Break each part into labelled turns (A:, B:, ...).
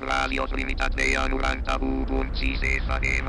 A: Ràdios Limitat veia 91.6 FM.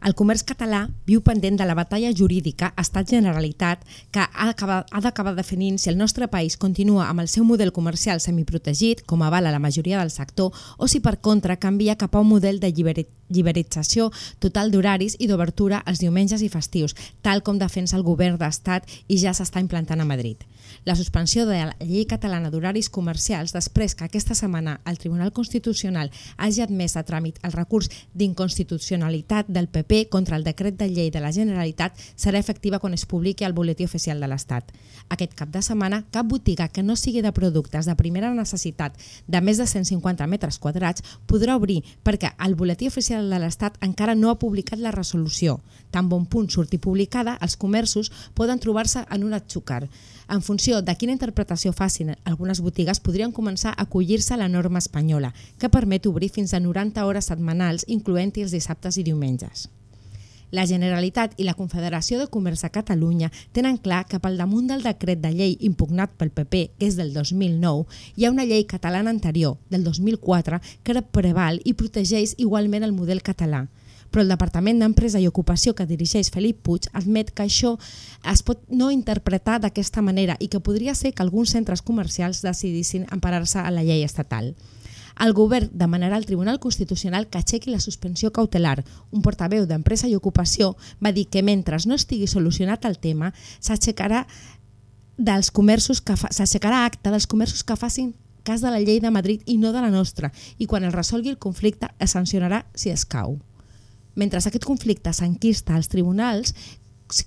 B: El comerç català viu pendent de la batalla jurídica Estat-Generalitat que ha d'acabar- definint si el nostre país continua amb el seu model comercial semiprotegit, com avala la majoria del sector, o si per contra canvia cap a un model de lliberi- liberalització total d'horaris i d'obertura els diumenges i festius, tal com defensa el govern d'Estat i ja s'està implantant a Madrid. La suspensió de la llei catalana d'horaris comercials després que aquesta setmana el Tribunal Constitucional hagi admès a tràmit el recurs d'inconstitucionalitat del PP contra el decret de llei de la Generalitat serà efectiva quan es publiqui al Boletí Oficial de l'Estat. Aquest cap de setmana, cap botiga que no sigui de productes de primera necessitat de més de 150 metres quadrats podrà obrir perquè el Boletí Oficial de l'Estat encara no ha publicat la resolució. Tan bon punt surti publicada, els comerços poden trobar-se en un atxucar. En funció de quina interpretació facin algunes botigues, podrien començar a acollir-se a la norma espanyola, que permet obrir fins a 90 hores setmanals, incloent-hi els dissabtes i diumenges. La Generalitat i la Confederació de Comerç a Catalunya tenen clar que pel damunt del decret de llei impugnat pel PP, que és del 2009, hi ha una llei catalana anterior, del 2004, que preval i protegeix igualment el model català. Però el Departament d'Empresa i Ocupació que dirigeix Felip Puig admet que això es pot no interpretar d'aquesta manera i que podria ser que alguns centres comercials decidissin emparar-se a la llei estatal. El govern demanarà al Tribunal Constitucional que aixequi la suspensió cautelar. Un portaveu d'Empresa i Ocupació va dir que mentre no estigui solucionat el tema, s'aixecarà dels comerços que fa- s'aixecarà acte dels comerços que facin cas de la llei de Madrid i no de la nostra, i quan es resolgui el conflicte es sancionarà si escau. Mentre aquest conflicte s'enquista als tribunals,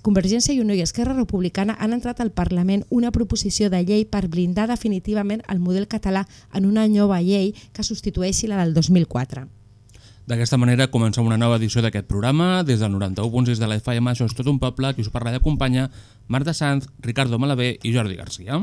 B: Convergència i Unió i Esquerra Republicana han entrat al Parlament una proposició de llei per blindar definitivament el model català en una nova llei que substitueixi la del 2004.
C: D'aquesta manera comencem una nova edició d'aquest programa. Des del 91.6 de la FM, això és tot un poble, qui us parla d'acompanya Marta Sanz, Ricardo Malavé i Jordi Garcia.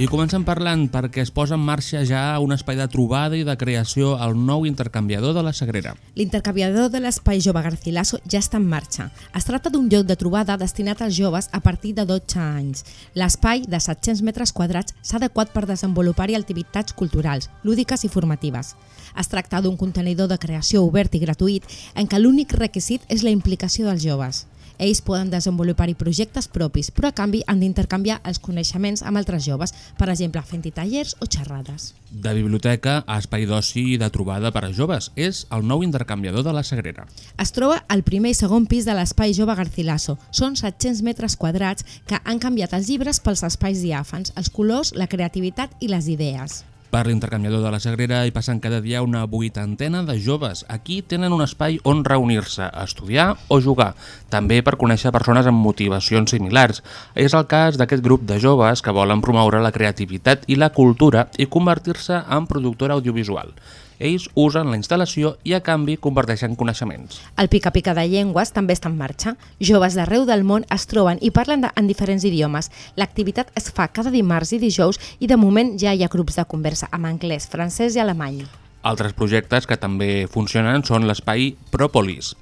C: I comencem parlant perquè es posa en marxa ja un espai de trobada i de creació al nou intercanviador de la Sagrera.
B: L'intercanviador de l'Espai Jove Garcilaso ja està en marxa. Es tracta d'un lloc de trobada destinat als joves a partir de 12 anys. L'espai, de 700 metres quadrats, s'ha adequat per desenvolupar-hi activitats culturals, lúdiques i formatives. Es tracta d'un contenidor de creació obert i gratuït en què l'únic requisit és la implicació dels joves. Ells poden desenvolupar-hi projectes propis, però a canvi han d'intercanviar els coneixements amb altres joves, per exemple, fent-hi tallers o xerrades.
C: De biblioteca a espai d'oci i de trobada per a joves. És el nou intercanviador de la Sagrera.
B: Es troba al primer i segon pis de l'Espai Jove Garcilaso. Són 700 metres quadrats que han canviat els llibres pels espais diàfans, els colors, la creativitat i les idees.
C: Per l'intercanviador de la Sagrera hi passen cada dia una vuitantena de joves. Aquí tenen un espai on reunir-se, estudiar o jugar, també per conèixer persones amb motivacions similars. És el cas d'aquest grup de joves que volen promoure la creativitat i la cultura i convertir-se en productora audiovisual. Ells usen la instal·lació i a canvi comparteixen coneixements.
B: El Pica-Pica de Llengües també està en marxa. Joves d'arreu del món es troben i parlen de, en diferents idiomes. L'activitat es fa cada dimarts i dijous i de moment ja hi ha grups de conversa en anglès, francès i alemany.
C: Altres projectes que també funcionen són l'espai Propolis,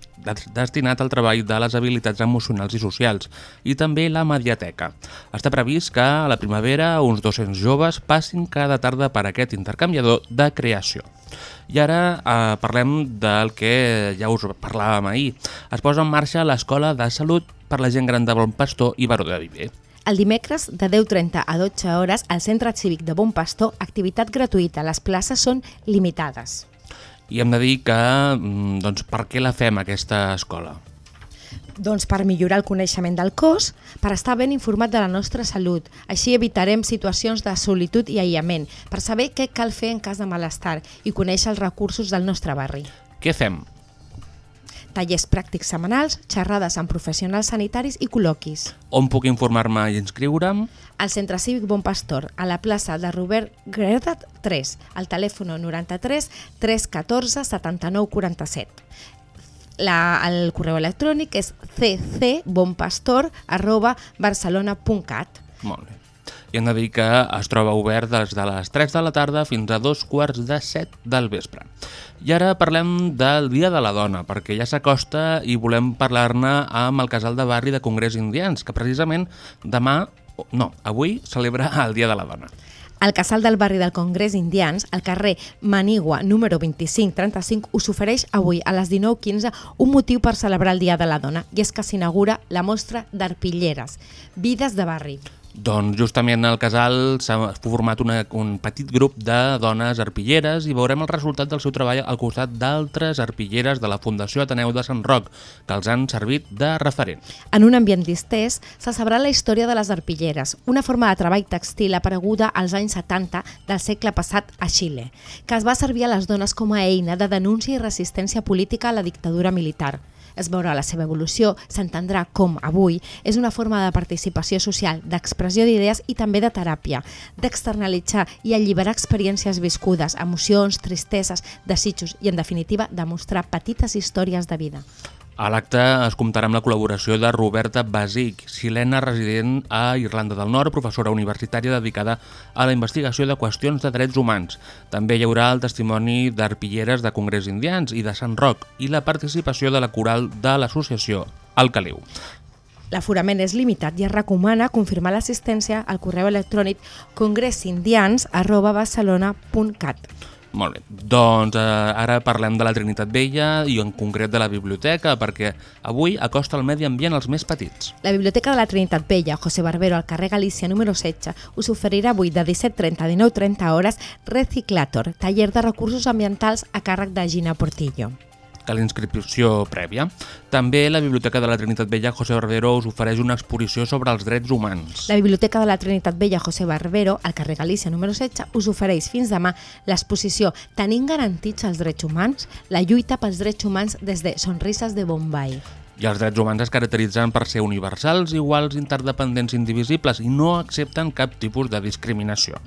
C: destinat al treball de les habilitats emocionals i socials, i també la Mediateca. Està previst que a la primavera uns 200 joves passin cada tarda per aquest intercanviador de creació. I ara eh, parlem del que ja us parlàvem ahir. Es posa en marxa l'Escola de Salut per la gent gran de Bon Pastor i Baró de Viver.
B: El dimecres, de 10.30 a 12 hores, al Centre Cívic de Bon Pastor, activitat gratuïta. Les places són limitades.
C: I hem de dir que, mm, doncs, per què la fem, aquesta escola?
B: Doncs per millorar el coneixement del cos, per estar ben informat de la nostra salut. Així evitarem situacions de solitud i aïllament, per saber què cal fer en cas de malestar i conèixer els recursos del nostre barri.
C: Què fem?
B: Tallers pràctics setmanals, xerrades amb professionals sanitaris i col·loquis.
C: On puc informar-me i inscriure'm?
B: Al Centre Cívic Bon Pastor, a la plaça de Robert Gredat 3, al telèfon 93 314 79 47. La, el correu electrònic és ccbonpastor arroba barcelona.cat.
C: Molt bé. I hem de dir que es troba obert des de les 3 de la tarda fins a dos quarts de 7 del vespre. I ara parlem del Dia de la Dona, perquè ja s'acosta i volem parlar-ne amb el casal de barri de Congrés Indians, que precisament demà, no, avui celebra el Dia de la Dona.
B: El casal del barri del Congrés Indians, al carrer Manigua, número 2535, us ofereix avui a les 19.15 un motiu per celebrar el Dia de la Dona, i és que s'inaugura la mostra d'arpilleres, Vides de barri.
C: Doncs justament al casal s'ha format una, un petit grup de dones arpilleres i veurem el resultat del seu treball al costat d'altres arpilleres de la Fundació Ateneu de Sant Roc, que els han servit de referent.
B: En un ambient distès, se sabrà la història de les arpilleres, una forma de treball textil apareguda als anys 70 del segle passat a Xile, que es va servir a les dones com a eina de denúncia i resistència política a la dictadura militar. Es veurà la seva evolució, s'entendrà com, avui, és una forma de participació social, d'expressió d'idees i també de teràpia, d'externalitzar i alliberar experiències viscudes, emocions, tristeses, desitjos i, en definitiva, de mostrar petites històries de vida.
C: A l'acte es comptarà amb la col·laboració de Roberta Basic, xilena resident a Irlanda del Nord, professora universitària dedicada a la investigació de qüestions de drets humans. També hi haurà el testimoni d'arpilleres de Congrés Indians i de Sant Roc i la participació de la coral de l'associació El Caliu.
B: L'aforament és limitat i es recomana confirmar l'assistència al correu electrònic congressindians.barcelona.cat.
C: Molt bé, doncs eh, ara parlem de la Trinitat Vella i en concret de la biblioteca perquè avui acosta el medi ambient als més petits.
B: La Biblioteca de la Trinitat Vella, José Barbero, al carrer Galícia número 16, us oferirà avui de 17.30 a 19.30 hores Reciclator, taller de recursos ambientals a càrrec de Gina Portillo
C: que la inscripció prèvia. També la Biblioteca de la Trinitat Vella José Barbero us ofereix una exposició sobre els drets humans.
B: La Biblioteca de la Trinitat Vella José Barbero, al carrer Galícia número 16, us ofereix fins demà l'exposició Tenint garantits els drets humans? La lluita pels drets humans des de Sonrises de Bombay.
C: I els drets humans es caracteritzen per ser universals, iguals, interdependents, indivisibles i no accepten cap tipus de discriminació.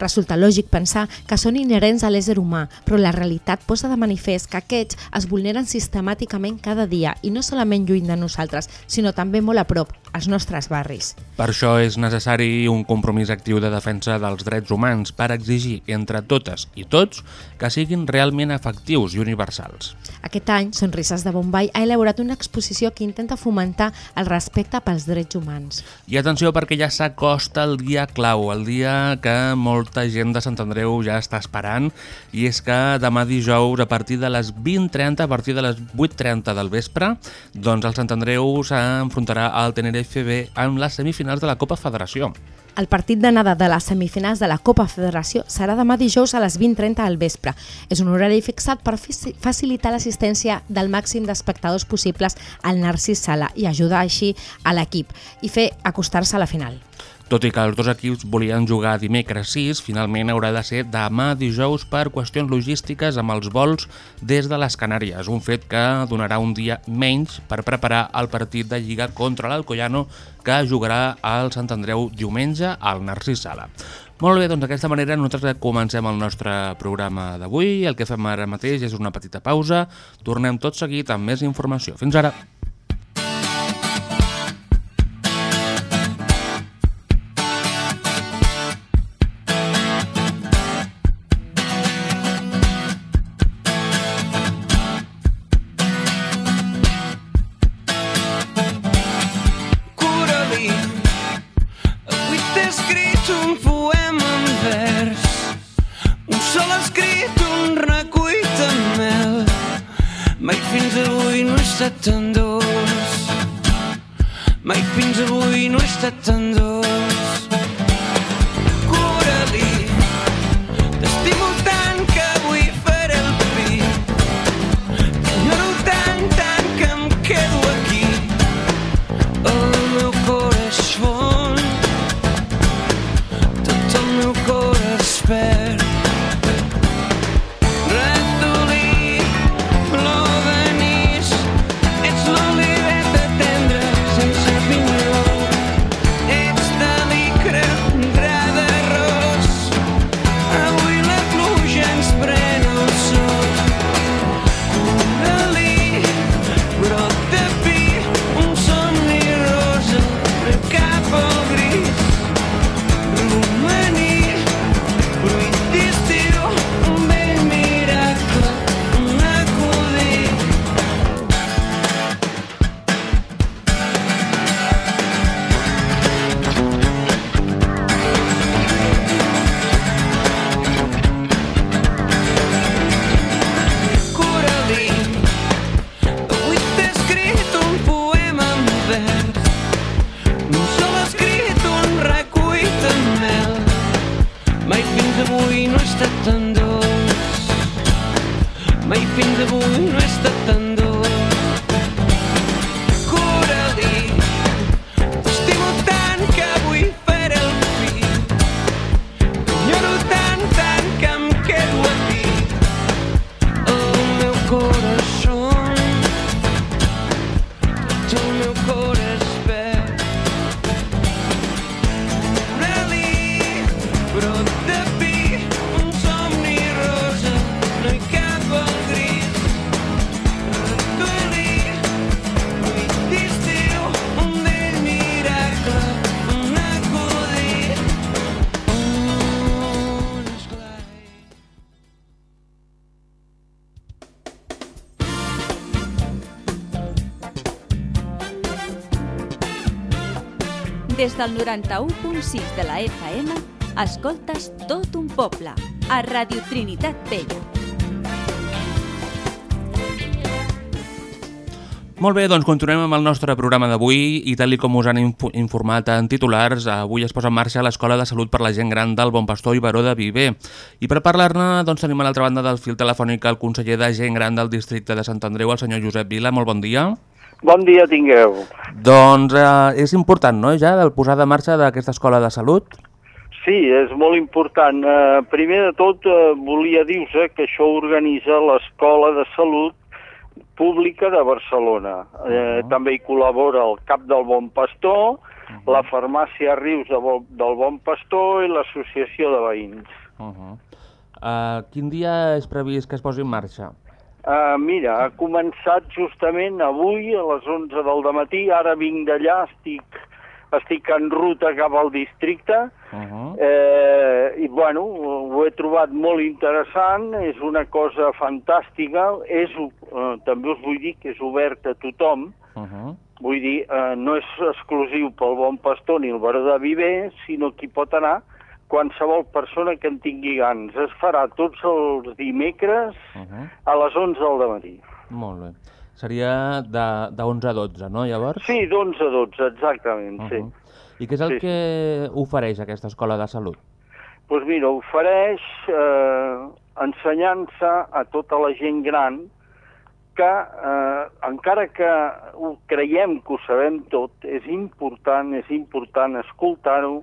B: Resulta lògic pensar que són inherents a l'ésser humà, però la realitat posa de manifest que aquests es vulneren sistemàticament cada dia i no solament lluny de nosaltres, sinó també molt a prop, als nostres barris.
C: Per això és necessari un compromís actiu de defensa dels drets humans per exigir entre totes i tots que siguin realment efectius i universals.
B: Aquest any, Sonrises de Bombay ha elaborat una exposició que intenta fomentar el respecte pels drets humans.
C: I atenció perquè ja s'acosta el dia clau, el dia que molta gent de Sant Andreu ja està esperant, i és que demà dijous, a partir de les 20.30, a partir de les 8.30 del vespre, doncs el Sant Andreu s'enfrontarà al Tenerife B en les semifinals de la Copa Federació.
B: El partit d'anada de les semifinals de la Copa Federació serà demà dijous a les 20.30 al vespre. És un horari fixat per facilitar l'assistència del màxim d'espectadors possibles al Narcís Sala i ajudar així a l'equip i fer acostar-se a la final.
C: Tot i que els dos equips volien jugar dimecres 6, finalment haurà de ser demà dijous per qüestions logístiques amb els vols des de les Canàries, un fet que donarà un dia menys per preparar el partit de Lliga contra l'Alcoyano que jugarà al Sant Andreu diumenge al Narcís Sala. Molt bé, doncs d'aquesta manera nosaltres comencem el nostre programa d'avui. El que fem ara mateix és una petita pausa. Tornem tot seguit amb més informació. Fins ara!
D: Des del 91.6 de la FM, escoltes tot un poble, a Radio Trinitat Vella.
C: Molt bé, doncs continuem amb el nostre programa d'avui i tal com us han info informat en titulars, avui es posa en marxa l'Escola de Salut per la Gent Gran del Bon Pastor i Baró de Viver. I per parlar-ne doncs, tenim a l'altra banda del fil telefònic el conseller de Gent Gran del districte de Sant Andreu, el senyor Josep Vila. Molt bon dia.
E: Bon dia tingueu.
C: Doncs eh, és important, no?, ja, el posar de marxa d'aquesta Escola de Salut?
E: Sí, és molt important. Eh, primer de tot, eh, volia dir-vos que això organitza l'Escola de Salut Pública de Barcelona. Eh, També hi col·labora el Cap del Bon Pastor, la Farmàcia Rius de Bo del Bon Pastor i l'Associació de Veïns.
C: Uh -huh. uh, quin dia és previst que es posi en marxa?
E: Uh, mira, ha començat justament avui a les 11 del matí, ara vinc d'allà, estic, estic en ruta cap al districte,
C: Uh -huh.
E: eh, i bueno, ho he trobat molt interessant, és una cosa fantàstica, és, eh, també us vull dir que és obert a tothom,
C: Uh -huh.
E: vull dir, eh, no és exclusiu pel Bon Pastor ni el Baró de Viver, sinó que hi pot anar qualsevol persona que en tingui ganes. Es farà tots els dimecres
C: Uh -huh.
E: a les 11 del matí.
C: Molt bé. Seria de, de 11 a 12, no, llavors?
E: Sí, d'11 a 12, exactament, uh -huh. sí.
C: I què és el
E: Sí, sí.
C: que ofereix aquesta escola de salut?
E: Doncs pues mira, ofereix eh, ensenyança a tota la gent gran que, eh, encara que ho creiem que ho sabem tot, és important, és important escoltar-ho,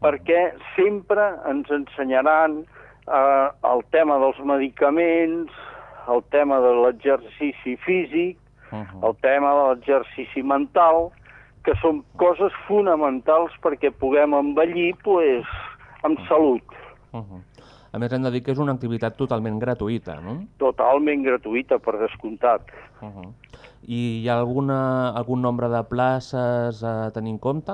E: perquè sempre ens ensenyaran eh, el tema dels medicaments, el tema de l'exercici físic,
C: Uh -huh.
E: el tema de l'exercici mental, que són coses fonamentals perquè puguem envellir pues, amb salut,
C: Uh -huh. A més, hem de dir que és una activitat totalment gratuïta, no?
E: totalment gratuïta, per descomptat.
C: Uh -huh. I hi ha alguna, algun nombre de places a tenir en compte?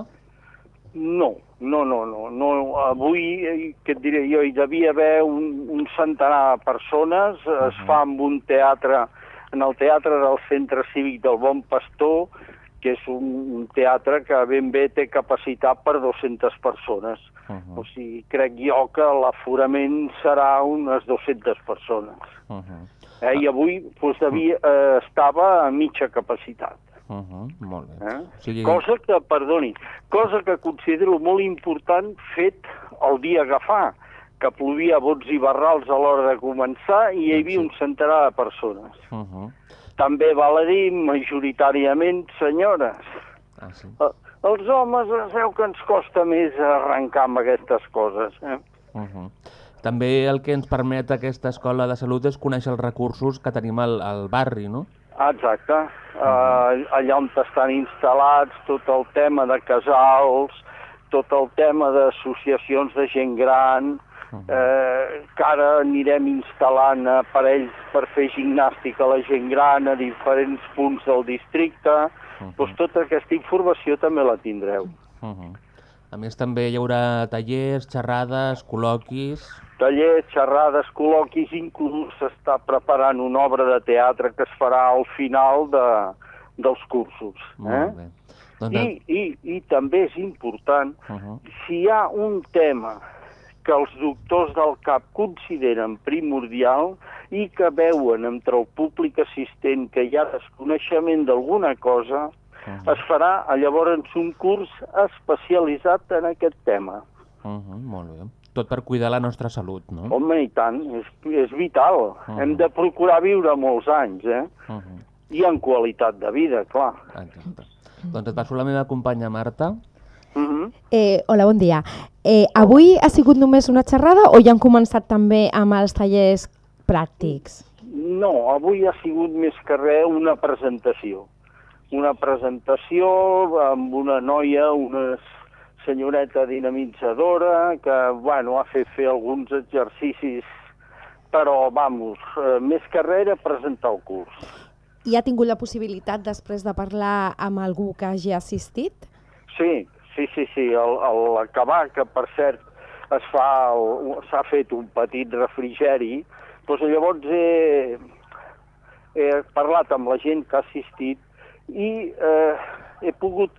E: No, no, no, no. no. Avui, eh, què et diré jo, hi devia haver un, un centenar de persones, uh -huh. es fa amb un teatre, en el teatre del Centre Cívic del Bon Pastor, que és un, un teatre que ben bé té capacitat per 200 persones.
C: Uh -huh.
E: O sigui, crec jo que l'aforament serà unes 200 persones.
C: Uh -huh.
E: Eh? I avui doncs, devia, eh, estava a mitja capacitat.
C: Uh -huh. Molt bé.
E: Eh?
C: O sigui,
E: Cosa que, perdoni, cosa que considero molt important fet el dia agafar, que plovia bots i barrals a l'hora de començar i hi havia un centenar de persones.
C: Uh -huh.
E: També val a dir majoritàriament senyores.
C: Ah, sí.
E: Eh, Els homes es veu que ens costa més arrencar amb aquestes coses. Eh?
C: Uh -huh. També el que ens permet aquesta escola de salut és conèixer els recursos que tenim al, al barri, no?
E: Exacte. Uh, allà on estan instal·lats tot el tema de casals, tot el tema d'associacions de gent gran, eh, que ara anirem instal·lant aparells per fer gimnàstica a la gent gran a diferents punts del districte, doncs tota aquesta informació també la tindreu.
C: Uh -huh. A més, també hi haurà tallers, xerrades, col·loquis...
E: Tallers, xerrades, col·loquis, inclús s'està preparant una obra de teatre que es farà al final de, dels cursos.
C: Molt
E: Eh?
C: bé. Doncs,
E: I, i, I també és important,
C: uh -huh.
E: si hi ha un tema que els doctors del CAP consideren primordial i que veuen entre el públic assistent que hi ha desconeixement d'alguna cosa, es farà llavors un curs especialitzat en aquest tema.
C: Uh -huh. Molt bé. tot per cuidar la nostra salut, no?
E: Home, i tant, és, és vital. Uh. -huh. Hem de procurar viure molts anys, eh?
C: Uh -huh.
E: I en qualitat de vida, clar.
C: Exacte. Doncs et passo la meva companya Marta.
E: Uh -huh.
B: Eh, hola, bon dia. Eh, avui ha sigut només una xerrada o ja han començat també amb els tallers pràctics?
E: No, avui ha sigut més que res una presentació. Una presentació amb una noia, una senyoreta dinamitzadora, que, bueno, ha fet fer alguns exercicis, però, vamos, eh, més que res era presentar el curs.
B: I ha tingut la possibilitat després de parlar amb algú que hagi assistit?
E: Sí, sí, sí, sí, al, al acabar, que per cert s'ha fet un petit refrigeri, doncs llavors he, he parlat amb la gent que ha assistit i eh, he pogut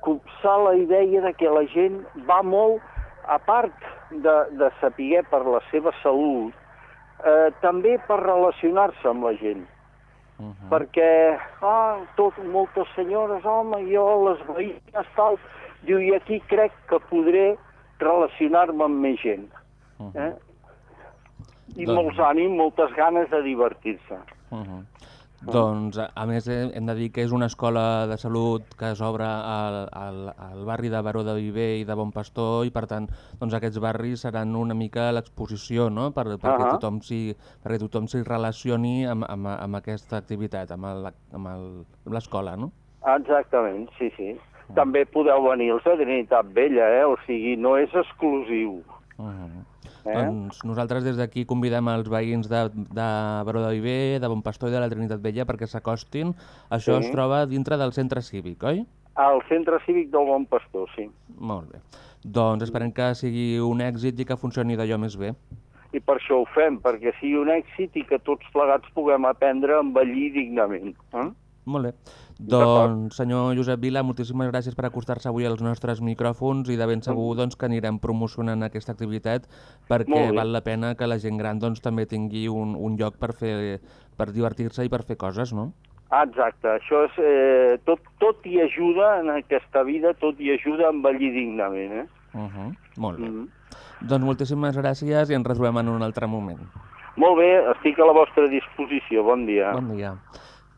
E: copsar la idea de que la gent va molt, a part de, de saber per la seva salut, eh, també per relacionar-se amb la gent
C: Uh -huh.
E: perquè, ah, tot, moltes senyores, home, jo, les veïnes, tal, diu, i aquí crec que podré relacionar-me amb més gent.
C: Uh -huh.
E: Eh? I
C: Doncs-
E: molts ànims, moltes ganes de divertir-se.
C: Uh -huh. Doncs, a més, eh, hem de dir que és una escola de salut que s'obre al, al, al barri de Baró de Viver i de Bon Pastor i, per tant, doncs aquests barris seran una mica l'exposició, no?, per, perquè
E: Ahà.
C: tothom s'hi perquè tothom s'hi relacioni amb, amb, amb aquesta activitat, amb l'escola, no?
E: Exactament, sí, sí. També podeu venir de Trinitat Vella, eh? o sigui, no és exclusiu.
C: Uh -huh.
E: Eh?
C: Doncs nosaltres des d'aquí convidem els veïns de, de Baró de Viver, de Bon Pastor i de la Trinitat Vella perquè s'acostin. Això
E: Sí.
C: es troba dintre del centre cívic, oi?
E: Al centre cívic del Bon Pastor, sí.
C: Molt bé. Doncs esperem que sigui un èxit i que funcioni d'allò més bé.
E: I per això ho fem, perquè sigui un èxit i que tots plegats puguem aprendre a envellir dignament. Eh?
C: Molt bé. Doncs, senyor Josep Vila, moltíssimes gràcies per acostar-se avui als nostres micròfons i de ben segur doncs, que anirem promocionant aquesta activitat perquè val la pena que la gent gran doncs, també tingui un, un lloc per fer per divertir-se i per fer coses, no?
E: Ah, Exacte, això és... Eh, tot, tot hi ajuda en aquesta vida, tot hi ajuda a envellir dignament, eh?
C: Uh -huh. Molt bé.
E: Mm.
C: Doncs moltíssimes gràcies i ens retrobem en un altre moment.
E: Molt bé, estic a la vostra disposició. Bon dia.
C: Bon dia.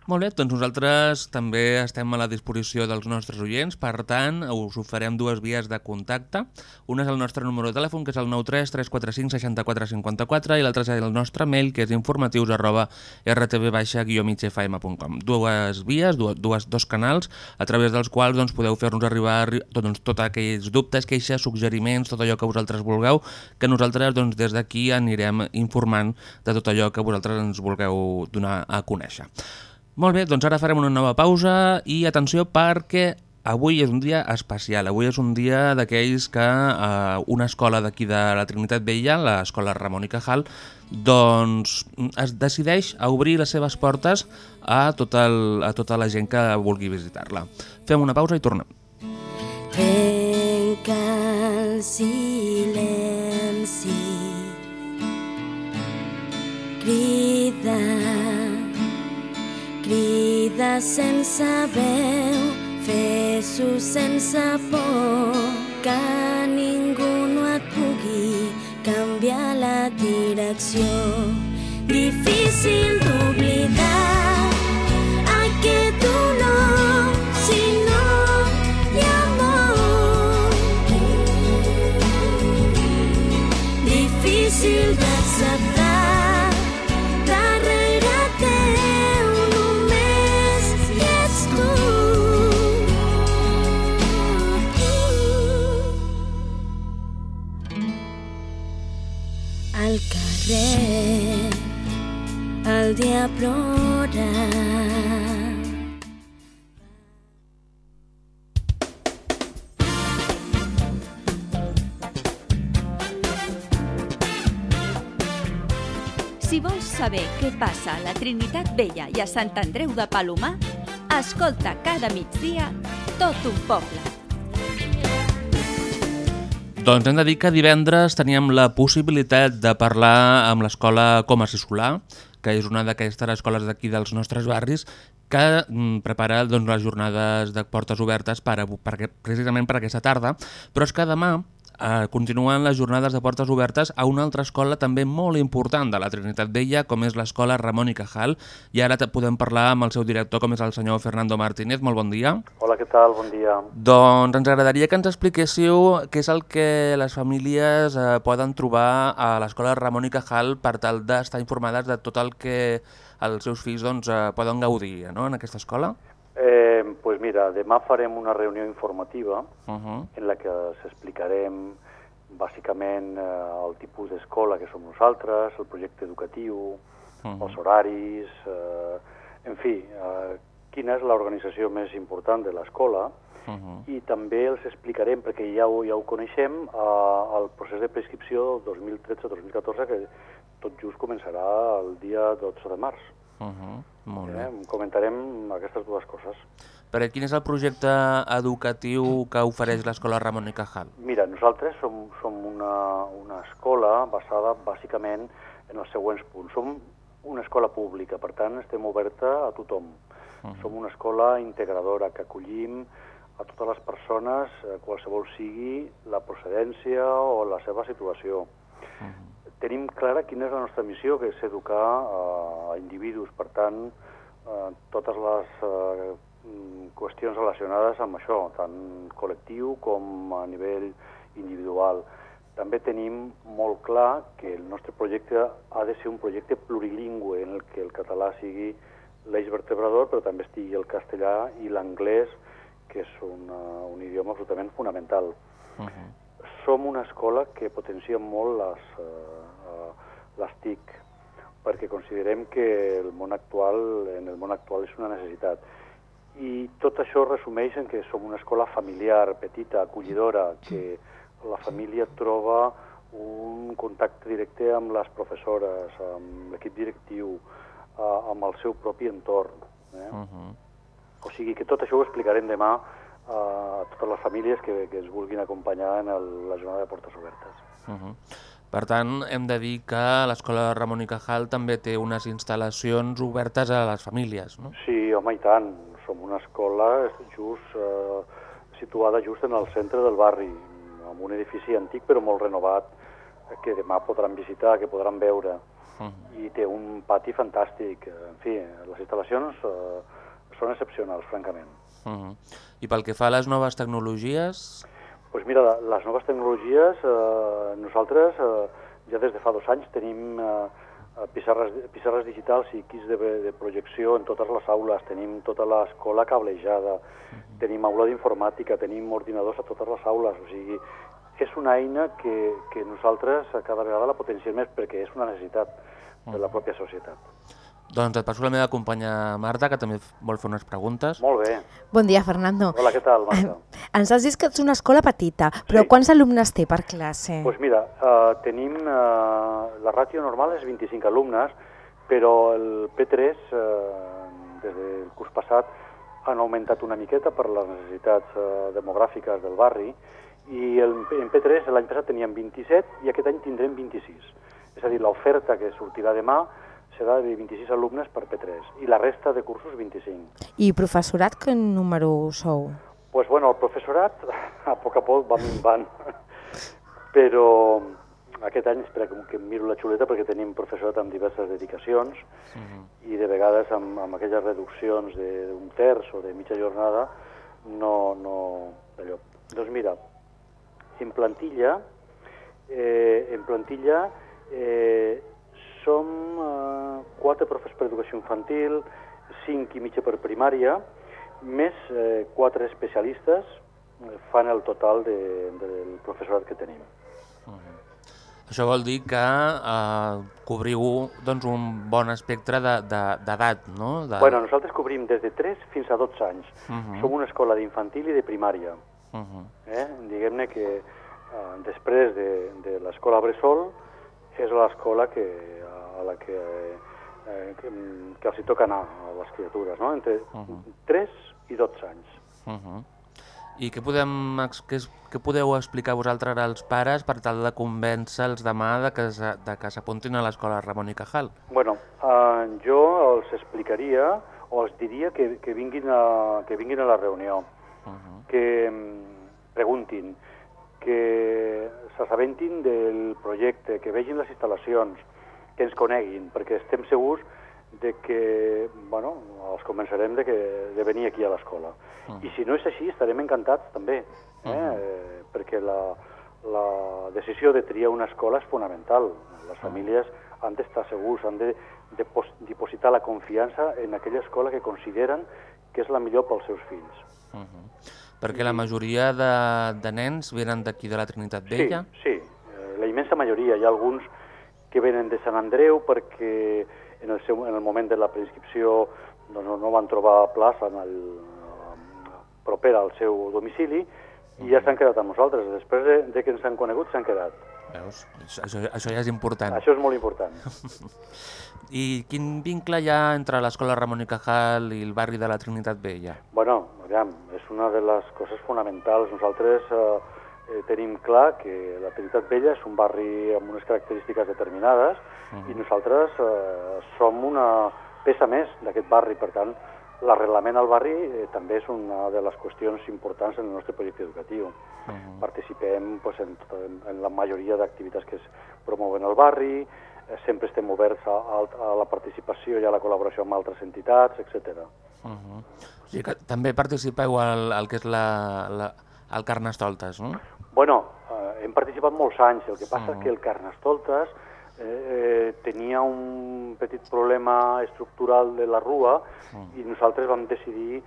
C: Molt bé, doncs nosaltres també estem a la disposició dels nostres oients, per tant, us oferem dues vies de contacte. Una és el nostre número de telèfon, que és el 93 345 64 54, i l'altra és el nostre mail, que és informatius arroba rtv-migfm.com. Dues vies, dues, dos canals, a través dels quals doncs, podeu fer-nos arribar doncs, tots aquells dubtes, queixes, suggeriments, tot allò que vosaltres vulgueu, que nosaltres doncs, des d'aquí anirem informant de tot allò que vosaltres ens vulgueu donar a conèixer. Molt bé, doncs ara farem una nova pausa i atenció perquè avui és un dia especial. Avui és un dia d'aquells que eh, una escola d'aquí de la Trinitat Vella, l'escola Ramon i Cajal, doncs es decideix a obrir les seves portes a, tot el, a tota la gent que vulgui visitar-la. Fem una pausa i tornem.
F: Trenca el silenci Crida Crida sense veu Fes-ho sense por Que ningú no et pugui canviar la direcció. Difícil d'oblidar
D: I a Sant Andreu de Palomar, escolta cada migdia tot un poble.
C: Doncs hem de dir que divendres teníem la possibilitat de parlar amb l'escola Comas i que és una d'aquestes escoles d'aquí dels nostres barris, que mm, prepara doncs, les jornades de portes obertes per, per, precisament per aquesta tarda, però és que demà eh, continuen les jornades de portes obertes a una altra escola també molt important de la Trinitat Vella, com és l'escola Ramon i Cajal, i ara podem parlar amb el seu director, com és el senyor Fernando Martínez. Molt bon dia.
G: Hola, què tal? Bon dia.
C: Doncs ens agradaria que ens expliquéssiu què és el que les famílies eh, poden trobar a l'escola Ramon i Cajal per tal d'estar informades de tot el que els seus fills doncs, eh, poden gaudir no? en aquesta escola.
G: Eh, pues mira, demà farem una reunió informativa
C: Uh -huh.
G: en la que s'explicarem bàsicament eh, el tipus d'escola que som nosaltres, el projecte educatiu,
C: Mhm.
G: els horaris, eh, en fi, eh, quina és l'organització més important de l'escola
C: Uh -huh.
G: i també els explicarem, perquè ja ho, ja ho coneixem, eh, el procés de prescripció 2013-2014 que tot just començarà el dia 12 de març.
C: Uh -huh. Molt bé.
G: Eh? Comentarem aquestes dues coses.
C: Però quin és el projecte educatiu que ofereix l'escola Ramon i Cajal?
G: Mira, nosaltres som, som una, una escola basada bàsicament en els següents punts. Som una escola pública, per tant estem oberta a tothom.
C: Uh -huh.
G: Som una escola integradora que acollim a totes les persones, eh, qualsevol sigui la procedència o la seva situació.
C: Uh -huh.
G: Tenim clara quina és la nostra missió, que és educar eh, a individus. Per tant, eh, totes les eh, mm, qüestions relacionades amb això, tant col·lectiu com a nivell individual. També tenim molt clar que el nostre projecte ha de ser un projecte plurilingüe en el que el català sigui l'eix vertebrador, però també estigui el castellà i l'anglès, que és una, un idioma absolutament fonamental.
C: Uh -huh.
G: Som una escola que potencia molt les, eh, eh, les TIC, perquè considerem que el món actual, en el món actual és una necessitat. I tot això resumeix en que som una escola familiar, petita, acollidora, que la família troba un contacte directe amb les professores, amb l'equip directiu, eh, amb el seu propi entorn. Eh?
C: Uh -huh.
G: O sigui que tot això ho explicarem demà a totes les famílies que, que ens vulguin acompanyar en el, la jornada de portes obertes.
C: Uh -huh. Per tant, hem de dir que l'escola Ramon i Cajal també té unes instal·lacions obertes a les famílies, no?
G: Sí, home, i tant. Som una escola just, eh, situada just en el centre del barri, amb un edifici antic però molt renovat, que demà podran visitar, que podran veure.
C: Uh -huh.
G: I té un pati fantàstic. En fi, les instal·lacions eh, són excepcionals, francament.
C: Uh -huh. I pel que fa a les noves tecnologies...
G: Pues mira, les noves tecnologies, eh, nosaltres eh, ja des de fa dos anys tenim eh, pissarres, pissarres digitals i kits de, de projecció en totes les aules, tenim tota l'escola cablejada, uh -huh. tenim aula d'informàtica, tenim ordinadors a totes les aules, o sigui, és una eina que, que nosaltres cada vegada la potenciem més perquè és una necessitat de la pròpia societat.
C: Doncs et passo la meva companya Marta, que també vol fer unes preguntes.
G: Molt bé.
B: Bon dia, Fernando.
G: Hola, què tal, Marta?
B: Ens has dit que ets una escola petita, però
G: Sí.
B: quants alumnes té per classe?
G: Doncs pues mira, uh, tenim... Uh, la ràtio normal és 25 alumnes, però el P3, uh, des del curs passat, han augmentat una miqueta per les necessitats uh, demogràfiques del barri, i el, en P3 l'any passat teníem 27 i aquest any tindrem 26. És a dir, l'oferta que sortirà demà serà de 26 alumnes per P3 i la resta de cursos 25.
B: I professorat, que número sou?
G: pues bueno, el professorat a poc a poc va minvant, però aquest any, espera que, que miro la xuleta perquè tenim professorat amb diverses dedicacions
C: Uh -huh.
G: i de vegades amb, amb aquelles reduccions de- d'un terç o de mitja jornada no, no allò. Doncs mira, en plantilla, eh, en plantilla eh, som eh, quatre profes per educació infantil, cinc i mitja per primària, més eh, quatre especialistes eh, fan el total de, del professorat que tenim.
C: Això vol dir que eh, cobriu doncs, un bon espectre de- de- d'edat, de, no? De...
G: Bueno, nosaltres cobrim des de 3 fins a 12 anys.
C: Uh -huh.
G: Som una escola d'infantil i de primària.
C: Uh -huh.
G: Eh? Diguem-ne que eh, després de, de l'escola Bressol és l'escola que, a la que, eh, que, que els hi toca anar a les criatures, no? entre
C: Uh -huh.
G: 3 i 12 anys.
C: Uh -huh. I què, podem, què, què podeu explicar vosaltres als pares per tal de convèncer-los demà de que, de que s'apuntin a l'escola Ramon i Cajal?
G: Bueno, eh, jo els explicaria o els diria que, que, vinguin, a, que vinguin a la reunió,
C: Uh -huh.
G: que mm, preguntin que s'assabentin del projecte, que vegin les instal·lacions, que ens coneguin, perquè estem segurs de que, bueno, els convencerem de, que, de venir aquí a l'escola.
C: Mm.
G: I si no és així, estarem encantats també, eh?
C: Mhm.
G: eh perquè la, la decisió de triar una escola és fonamental. Les famílies han d'estar segurs, han de, de pos- dipositar la confiança en aquella escola que consideren que és la millor pels seus fills.
C: Uh -huh. Perquè la majoria de, de nens venen d'aquí de la Trinitat Vella?
G: Sí, sí, eh, la immensa majoria. Hi ha alguns que venen de Sant Andreu perquè en el, seu, en el moment de la preinscripció doncs, no, no van trobar plaça en el, propera al seu domicili i ja s'han quedat amb nosaltres. Després de, de que ens han conegut, s'han quedat.
C: Veus? Això, això, ja és important.
G: Això és molt important.
C: I quin vincle hi ha entre l'escola Ramon i Cajal i el barri de la Trinitat Vella?
G: Bueno, aviam, una de les coses fonamentals. Nosaltres eh, eh, tenim clar que la Trinitat Vella és un barri amb unes característiques determinades i nosaltres eh, som una peça més d'aquest barri. Per tant, l'arrelament al barri eh, també és una de les qüestions importants en el nostre projecte educatiu.
C: Uh -huh.
G: Participem pues, en, en, en la majoria d'activitats que es promouen al barri, eh, sempre estem oberts a, a, a la participació i a la col·laboració amb altres entitats, etc.
C: Uh -huh. O sigui que també participeu al, al que és la, la, el Carnestoltes, no?
G: Bueno, eh, hem participat molts anys, el que passa
C: Mhm.
G: és que el Carnestoltes eh, eh, tenia un petit problema estructural de la rua i nosaltres vam decidir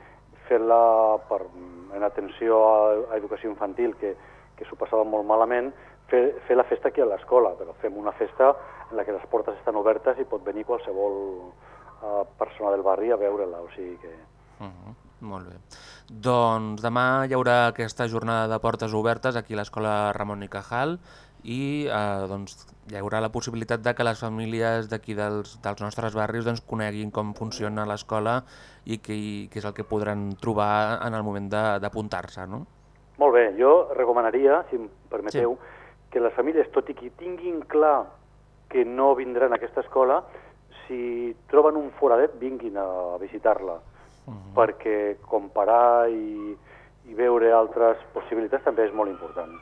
G: fer-la en atenció a, a educació infantil, que, que s'ho passava molt malament, fer, fer la festa aquí a l'escola, però fem una festa en la que les portes estan obertes i pot venir qualsevol eh, persona del barri a veure-la, o sigui que...
C: Uh -huh. Molt bé. Doncs demà hi haurà aquesta jornada de portes obertes aquí a l'escola Ramon i Cajal i eh, doncs, hi haurà la possibilitat de que les famílies d'aquí dels, dels nostres barris doncs, coneguin com funciona l'escola i què, és el que podran trobar en el moment de- d'apuntar-se, no?
G: Molt bé, jo recomanaria, si em permeteu, sí. que les famílies, tot i que tinguin clar que no vindran a aquesta escola, si troben un foradet, vinguin a visitar-la, uh -huh. perquè comparar i, i veure altres possibilitats també és molt important.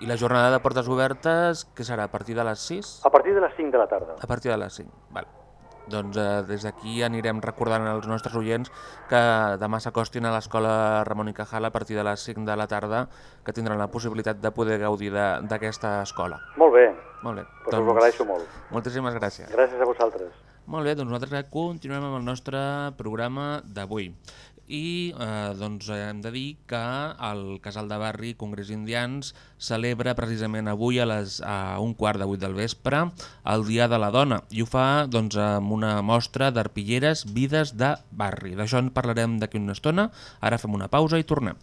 C: I la jornada de portes obertes, que serà a partir de les 6?
G: A partir de les 5 de la tarda.
C: A partir de les 5, val. Doncs eh, des d'aquí anirem recordant als nostres oients que demà s'acostin a l'escola Ramon i Cajal a partir de les 5 de la tarda, que tindran la possibilitat de poder gaudir d'aquesta escola.
G: Molt bé,
C: Molt bé.
G: Pues us ho agraeixo molt.
C: Moltíssimes gràcies.
G: gràcies a vosaltres.
C: Molt bé, doncs nosaltres continuem amb el nostre programa d'avui. I eh, doncs hem de dir que el Casal de Barri Congrés Indians celebra precisament avui a, les, a un quart de vuit del vespre el Dia de la Dona i ho fa doncs, amb una mostra d'arpilleres vides de barri. D'això en parlarem d'aquí una estona. Ara fem una pausa i tornem.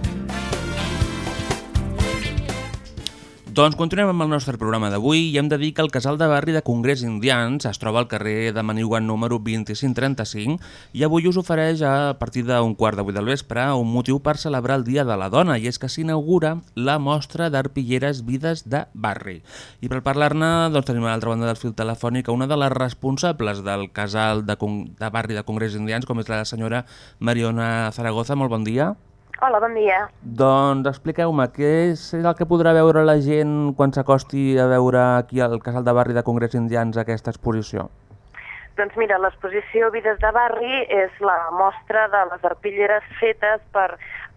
C: Doncs continuem amb el nostre programa d'avui i hem de dir que el casal de barri de Congrés Indians es troba al carrer de Maniuan número 2535 i avui us ofereix a partir d'un quart de del vespre un motiu per celebrar el Dia de la Dona i és que s'inaugura la mostra d'arpilleres vides de barri. I per parlar-ne doncs, tenim a l'altra banda del fil telefònic una de les responsables del casal de, de barri de Congrés Indians com és la senyora Mariona Zaragoza. Molt bon dia.
H: Hola, bon dia.
C: Doncs expliqueu-me, què és el que podrà veure la gent quan s'acosti a veure aquí al Casal de Barri de Congrés Indians aquesta exposició?
H: Doncs mira, l'exposició Vides de Barri és la mostra de les arpilleres fetes per,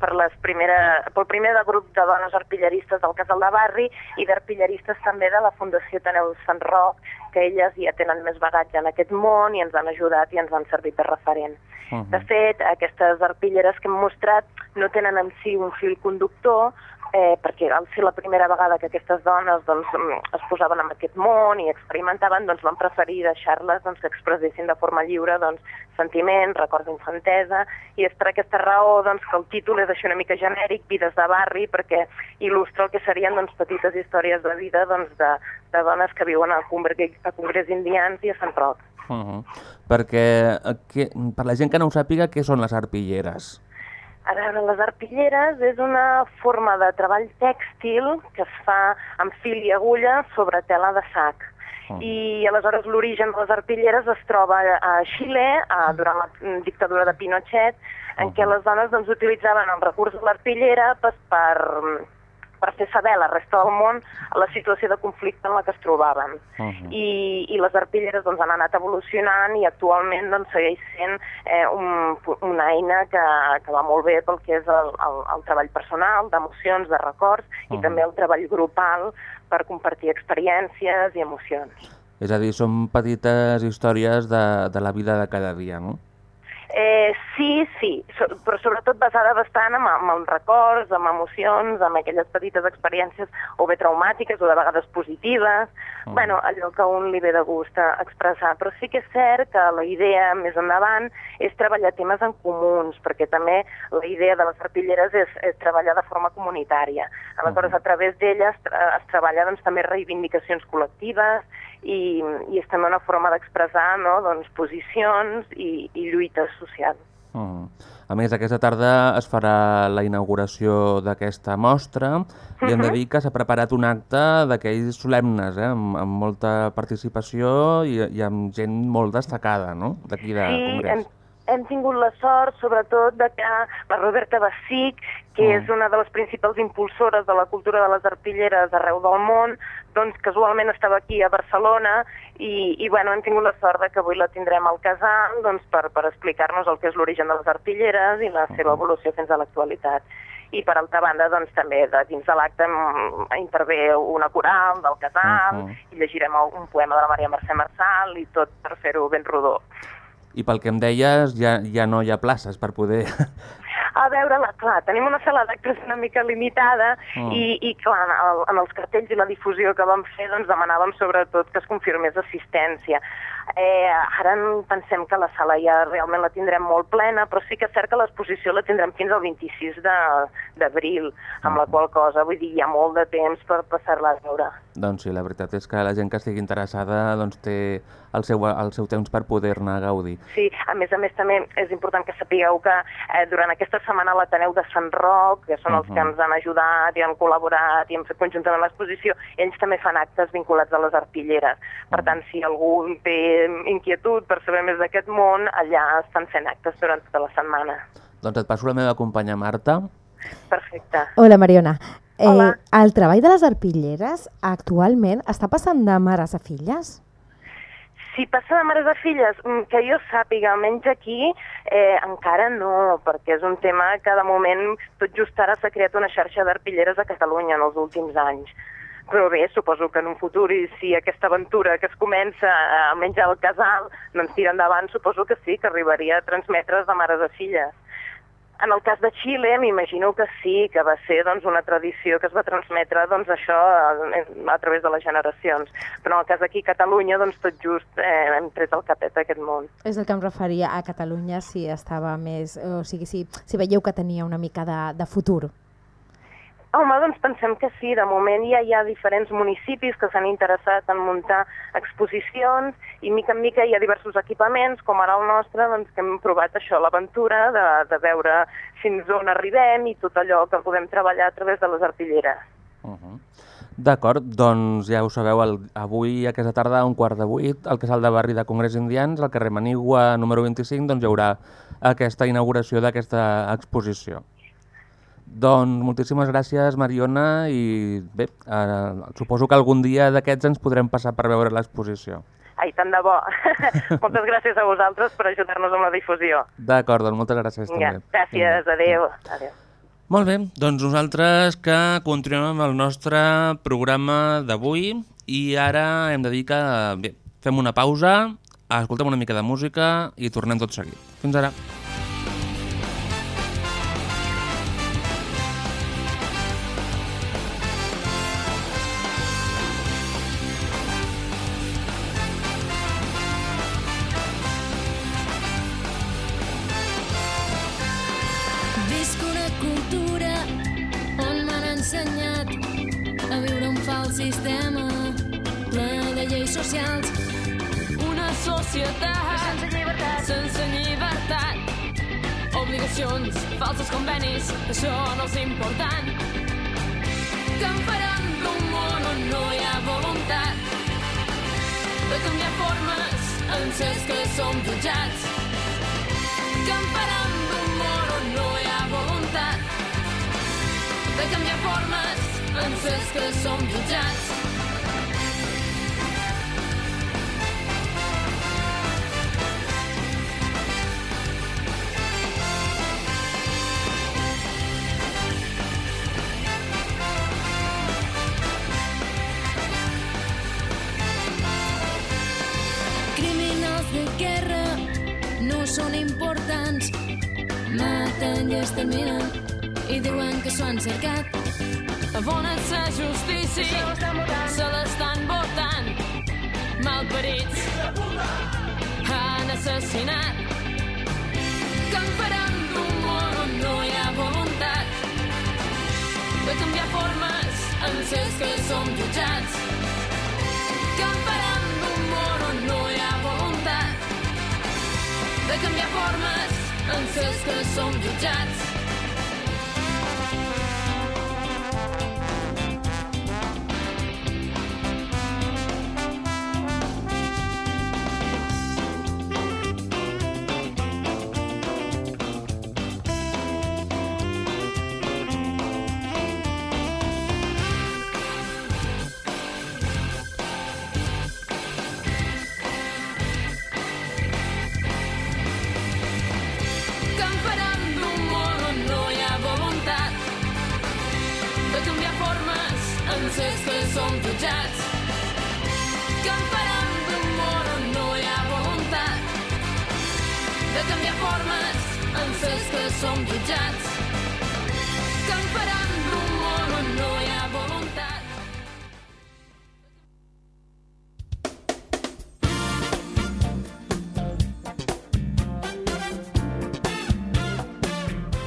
H: per les primera, pel primer de grup de dones arpilleristes del Casal de Barri i d'arpilleristes també de la Fundació Taneu Sant Roc, que elles ja tenen més bagatge en aquest món i ens han ajudat i ens han servit de referent. Uh -huh. De fet, aquestes arpilleres que hem mostrat no tenen en si un fil conductor, eh, perquè al ser la primera vegada que aquestes dones doncs, es posaven en aquest món i experimentaven, doncs van preferir deixar-les doncs, que expressessin de forma lliure doncs, sentiments, records d'infantesa, i és per aquesta raó doncs, que el títol és així una mica genèric, Vides de barri, perquè il·lustra el que serien doncs, petites històries de vida doncs, de, de dones que viuen a, Congrés, a Congrés Indians i a Sant Roc.
C: Uh -huh. Perquè, que, per la gent que no ho sàpiga, què són les arpilleres?
H: A veure, les arpilleres és una forma de treball tèxtil que es fa amb fil i agulla sobre tela de sac.
C: Oh.
H: I aleshores l'origen de les arpilleres es troba a Xile, a, durant la dictadura de Pinochet, en què les dones doncs, utilitzaven el recurs de l'arpillera per, per, per fer saber a la resta del món la situació de conflicte en la que es trobaven.
C: Uh -huh.
H: I, i les arpilleres doncs, han anat evolucionant i actualment doncs, segueix sent eh, un, una eina que, que va molt bé pel que és el, el, el treball personal, d'emocions, de records, i
C: Mhm.
H: també el treball grupal per compartir experiències i emocions.
C: És a dir, són petites històries de, de la vida de cada dia, no?
H: Eh, sí, sí, so, però sobretot basada bastant en, en els records, en emocions, en aquelles petites experiències o bé traumàtiques o de vegades positives, mm. bueno, allò que a un li ve de gust a expressar. Però sí que és cert que la idea més endavant és treballar temes en comuns, perquè també la idea de les arpilleres és, és treballar de forma comunitària. Aleshores, a través d'elles es treballa doncs, també reivindicacions col·lectives i, i és també una forma d'expressar no, doncs, posicions i, i lluites socials.
C: Uh -huh. A més, aquesta tarda es farà la inauguració d'aquesta mostra i hem de
H: Mhm.
C: dir que s'ha preparat un acte d'aquells solemnes, eh? amb, amb molta participació i, i amb gent molt destacada, no?, d'aquí de
H: sí,
C: Congrés.
H: hem, hem tingut la sort, sobretot, de que la Roberta Bassic, que
C: Mm.
H: és una de les principals impulsores de la cultura de les arpilleres arreu del món, doncs casualment estava aquí a Barcelona i, i bueno, hem tingut la sort de que avui la tindrem al casal doncs, per, per explicar-nos el que és l'origen de les arpilleres i la seva evolució fins a l'actualitat. I per altra banda, doncs, també de dins de l'acte intervé una coral del casal
C: Mhm.
H: i llegirem un poema de la Maria Mercè Marçal i tot per fer-ho ben rodó.
C: I pel que em deies, ja, ja no hi ha places per poder...
H: A veure-la, clar, tenim una sala d'actes una mica limitada
C: Mm.
H: i, i clar, en, el, en els cartells i la difusió que vam fer doncs demanàvem sobretot que es confirmés assistència. Eh, ara en pensem que la sala ja realment la tindrem molt plena, però sí que és cert que l'exposició la tindrem fins al 26 de- d'abril, amb la qual cosa, vull dir, hi ha molt de temps per passar-la a veure.
C: doncs sí, la veritat és que la gent que estigui interessada doncs, té el seu, el seu temps per poder-ne gaudir.
H: Sí, a més a més també és important que sapigueu que eh, durant aquesta setmana l'Ateneu de Sant Roc, que són els
C: Mhm.
H: que ens han ajudat i han col·laborat i hem fet conjuntament l'exposició, ells també fan actes vinculats a les arpilleres. Per tant, si algú té inquietud per saber més d'aquest món, allà estan fent actes durant tota la setmana.
C: Doncs et passo la meva companya Marta.
H: Perfecte.
B: Hola, Mariona. Eh,
H: Hola.
B: El treball de les arpilleres actualment està passant de mares a filles?
H: Si passa de mares a filles, mm, que jo sàpiga, almenys aquí, eh, encara no, perquè és un tema que de moment, tot just ara s'ha creat una xarxa d'arpilleres a Catalunya en els últims anys. Però bé, suposo que en un futur, i si aquesta aventura que es comença, eh, almenys al casal, doncs tira endavant, suposo que sí, que arribaria a transmetre's de mares a filles. En el cas de Xile, m'imagino que sí, que va ser doncs, una tradició que es va transmetre doncs, això a, a través de les generacions. Però en el cas d'aquí, Catalunya, doncs, tot just eh, hem tret el capet d'aquest món.
B: És el que em referia a Catalunya, si estava més... O sigui, si, si veieu que tenia una mica de, de futur.
H: Home, doncs pensem que sí. De moment ja hi ha diferents municipis que s'han interessat en muntar exposicions i mica en mica hi ha diversos equipaments, com ara el nostre, doncs, que hem provat això, l'aventura de, de veure fins on arribem i tot allò que podem treballar a través de les artilleres.
C: Uh -huh. D'acord, doncs ja ho sabeu, el, avui aquesta tarda a un quart de vuit al casal de barri de Congrés Indians, al carrer Manigua número 25, doncs hi haurà aquesta inauguració d'aquesta exposició. Doncs moltíssimes gràcies, Mariona, i bé, eh, suposo que algun dia d'aquests ens podrem passar per veure l'exposició.
H: Ai, tant de bo. Moltes gràcies a vosaltres per ajudar-nos amb la difusió.
C: D'acord, doncs moltes gràcies
H: Vinga,
C: també.
H: gràcies, adeu. adeu.
C: Molt bé, doncs nosaltres que continuem amb el nostre programa d'avui i ara hem de dir que bé, fem una pausa, escoltem una mica de música i tornem tot seguit. Fins ara.
F: Són importants. Maten i exterminen i diuen que s'ho han cercat.
I: A on és la justícia? Se l'estan votant. Malparits han assassinat. En farem d'un món on no hi ha voluntat de canviar formes en ses que som jutjats. Farem de canviar formes en ses que som jutjats.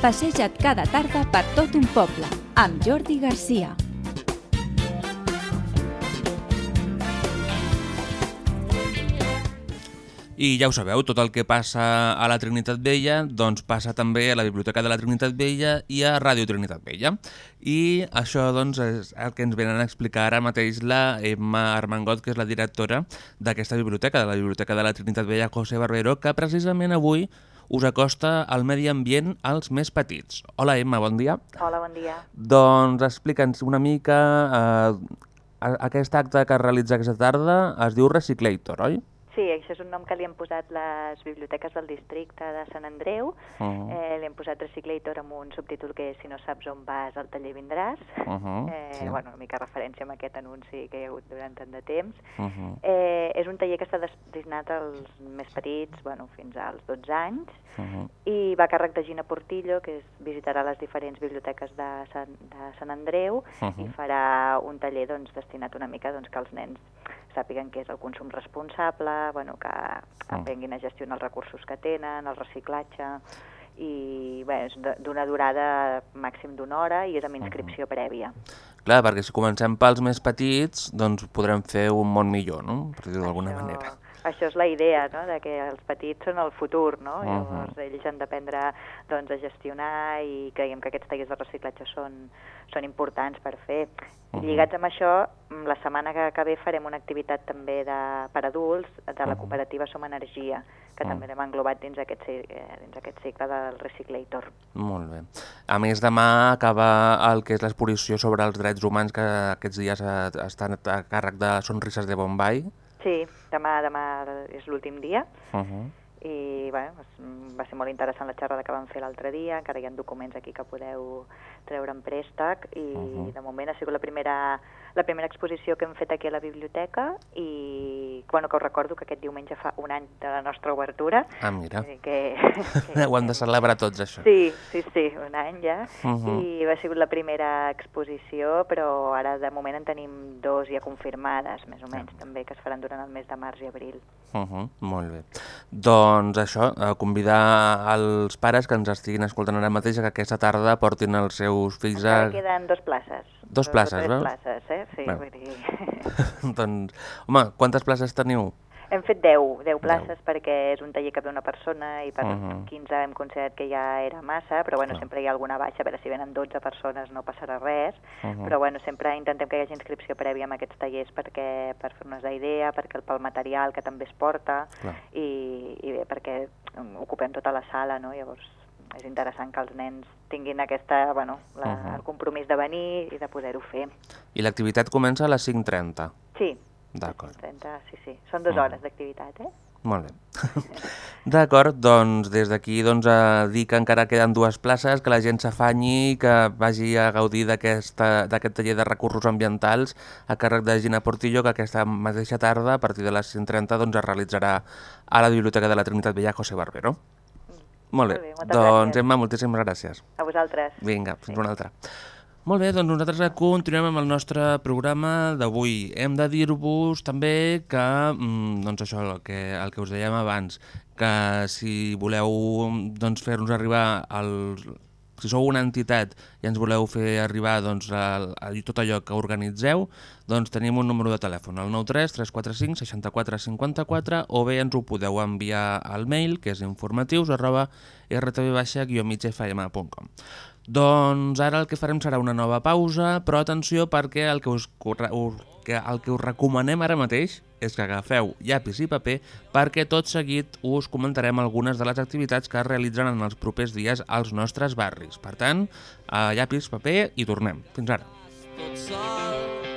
D: Passeja't cada tarda per tot un poble, amb Jordi Garcia.
C: I ja ho sabeu, tot el que passa a la Trinitat Vella doncs passa també a la Biblioteca de la Trinitat Vella i a Ràdio Trinitat Vella. I això doncs, és el que ens venen a explicar ara mateix la Emma Armangot, que és la directora d'aquesta biblioteca, de la Biblioteca de la Trinitat Vella José Barbero, que precisament avui us acosta al medi ambient als més petits. Hola Emma, bon dia.
J: Hola, bon dia.
C: Doncs explica'ns una mica... Eh, aquest acte que es realitza aquesta tarda es diu Reciclator, oi?
J: Sí, això és un nom que li han posat les biblioteques del districte de Sant Andreu.
C: Uh -huh.
J: eh, li han posat Reciclator amb un subtítol que és Si no saps on vas, al taller vindràs.
C: Uh -huh,
J: eh,
C: sí.
J: bueno, una mica referència amb aquest anunci que hi ha hagut durant tant de temps.
C: Uh -huh.
J: Eh, és un taller que està destinat als més petits, bueno, fins als 12 anys,
C: Uh -huh.
J: i va a càrrec de Gina Portillo, que és, visitarà les diferents biblioteques de Sant, de Sant Andreu
C: Uh
J: i
C: -huh.
J: farà un taller doncs, destinat una mica doncs, que els nens sàpiguen què és el consum responsable, bueno, que aprenguin a gestionar els recursos que tenen, el reciclatge, i bé, és d'una durada màxim d'una hora i és amb inscripció prèvia.
C: Clar, perquè si comencem pels més petits, doncs podrem fer un món millor, no? Per dir-ho d'alguna manera.
J: Això és la idea, no?, de que els petits són el futur, no?
C: Mhm.
J: Llavors ells han d'aprendre doncs, a gestionar i creiem que aquests tallers de reciclatge són, són importants per fer. I
C: Mhm.
J: lligats amb això, mm, la setmana que, que ve farem una activitat també de, per adults de la cooperativa Som Energia, que
C: Mhm.
J: també l'hem englobat dins aquest, eh, dins aquest cicle del Reciclator.
C: Molt bé. A més, demà acaba el que és l'exposició sobre els drets humans que aquests dies estan a càrrec de Sonrises de Bombay.
J: Sí, demà, demà és l'últim dia.
C: Uh -huh.
J: i bueno, va ser molt interessant la xerrada que vam fer l'altre dia, encara hi ha documents aquí que podeu treure en préstec i
C: Mhm.
J: de moment ha sigut la primera, la primera exposició que hem fet aquí a la biblioteca i bueno, que us recordo que aquest diumenge fa un any de la nostra obertura.
C: Ah, mira.
J: Eh, Que,
C: Ho hem de celebrar tots, això.
J: Sí, sí, sí, un any ja.
C: Mhm.
J: I ha sigut la primera exposició, però ara de moment en tenim dos ja confirmades, més o menys, també, que es faran durant el mes de març i abril.
C: Uh -huh, molt bé. Doncs això, eh, convidar els pares que ens estiguin escoltant ara mateix que aquesta tarda portin els seus fills a...
J: Encara queden dos places.
C: Dos
J: o
C: places, veus?
J: places, eh? Sí,
C: Bueno.
J: vull dir...
C: doncs, home, quantes places teniu?
J: Hem fet 10, 10 places perquè és un taller que ve una persona i per
C: Mhm.
J: 15 hem considerat que ja era massa, però bueno,
C: Clar.
J: sempre hi ha alguna baixa, a veure si venen 12 persones no passarà res,
C: Mhm.
J: però bueno, sempre intentem que hi hagi inscripció prèvia amb aquests tallers perquè per fer-nos la idea, perquè pel material que també es porta
C: Clar.
J: i, i bé, perquè ocupem tota la sala, no? Llavors és interessant que els nens tinguin aquesta, bueno, la,
C: Mhm.
J: el compromís de venir i de poder-ho fer.
C: I l'activitat comença a les 5.30.
J: Sí,
C: D'acord,
J: 30, sí, sí. Són dues
C: Mhm.
J: hores d'activitat, eh?
C: molt bé. D'acord, doncs des d'aquí doncs, a dir que encara queden dues places, que la gent s'afanyi, que vagi a gaudir d'aquest taller de recursos ambientals a càrrec de Gina Portillo, que aquesta mateixa tarda, a partir de les 5.30, doncs, es realitzarà a la Biblioteca de la Trinitat Vella José Barbero. Molt bé,
J: Molt bé,
C: doncs
J: gràcies.
C: Emma, moltíssimes gràcies.
J: A vosaltres.
C: Vinga, fins una altra. Molt bé, doncs nosaltres continuem amb el nostre programa d'avui. Hem de dir-vos també que, mm, doncs això, el que, el que us dèiem abans, que si voleu doncs, fer-nos arribar els, si sou una entitat i ens voleu fer arribar doncs, el, el, tot allò que organitzeu, doncs tenim un número de telèfon, el 93 345 64 54, o bé ens ho podeu enviar al mail, que és informatius arroba rtv-migfm.com. Doncs ara el que farem serà una nova pausa, però atenció perquè el que us- que el que us recomanem ara mateix és que agafeu llapis i paper perquè tot seguit us comentarem algunes de les activitats que es realitzen en els propers dies als nostres barris. Per tant, a llapis, paper i tornem. Fins ara.
K: tot sol.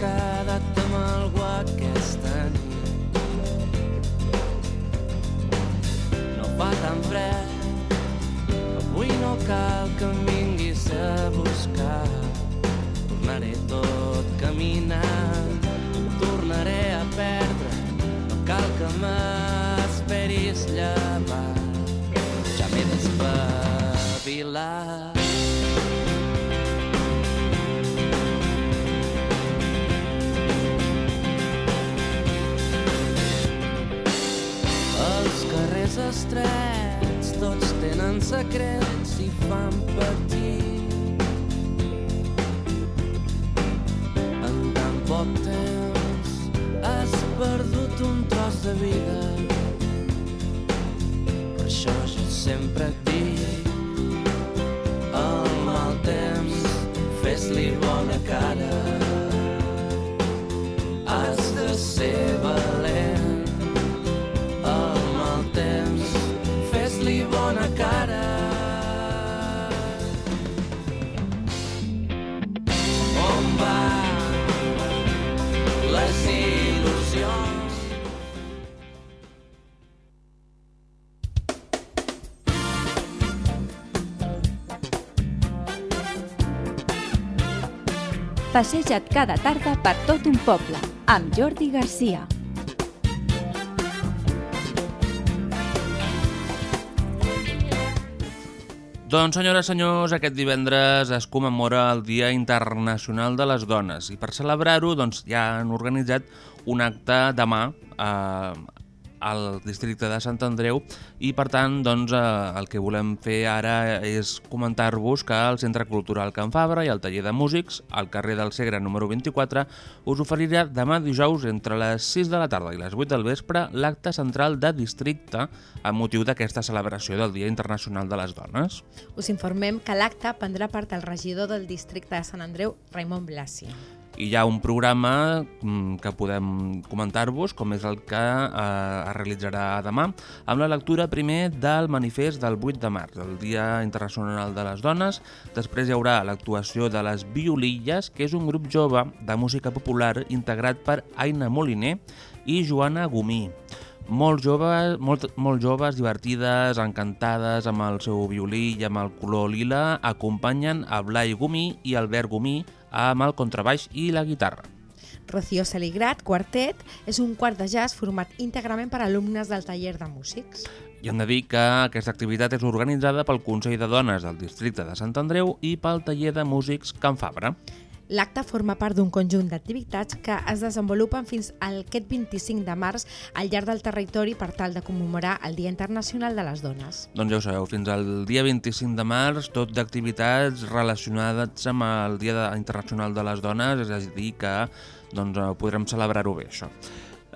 K: Quedat amb algú aquesta nit. No fa tan fred avui no cal que em vinguis a buscar. Tornaré tot caminant tornaré a perdre no cal que m'esperis llevar ja m'he d'espavilar estrets tots tenen secrets i fan patir. En tan poc temps has perdut un tros de vida. Per això jo sempre et dic.
D: Passeja't cada tarda per tot un poble, amb Jordi Garcia.
C: Doncs, senyores i senyors, aquest divendres es commemora el Dia Internacional de les Dones i per celebrar-ho doncs, ja han organitzat un acte demà eh, al districte de Sant Andreu i per tant doncs, eh, el que volem fer ara és comentar-vos que el Centre Cultural Can Fabra i el taller de músics al carrer del Segre número 24 us oferirà demà dijous entre les 6 de la tarda i les 8 del vespre l'acte central de districte amb motiu d'aquesta celebració del Dia Internacional de les Dones.
B: Us informem que l'acte prendrà part el regidor del districte de Sant Andreu, Raimon Blasi.
C: I hi ha un programa mm, que podem comentar-vos, com és el que eh, es realitzarà demà, amb la lectura primer del manifest del 8 de març, el Dia Internacional de les Dones. Després hi haurà l'actuació de les Violilles, que és un grup jove de música popular integrat per Aina Moliner i Joana Gomí. Molt joves, molt, molt joves, divertides, encantades amb el seu violí i amb el color lila, acompanyen a Blai Gomí i Albert Gomí amb el contrabaix i la guitarra.
B: Rocío Saligrat, quartet, és un quart de jazz format íntegrament per alumnes del taller de músics.
C: I hem de dir que aquesta activitat és organitzada pel Consell de Dones del districte de Sant Andreu i pel taller de músics Can Fabra.
B: L'acte forma part d'un conjunt d'activitats que es desenvolupen fins al aquest 25 de març al llarg del territori per tal de commemorar el Dia Internacional de les Dones.
C: Doncs ja ho sabeu, fins al dia 25 de març, tot d'activitats relacionades amb el Dia Internacional de les Dones, és a dir, que doncs, podrem celebrar-ho bé, això.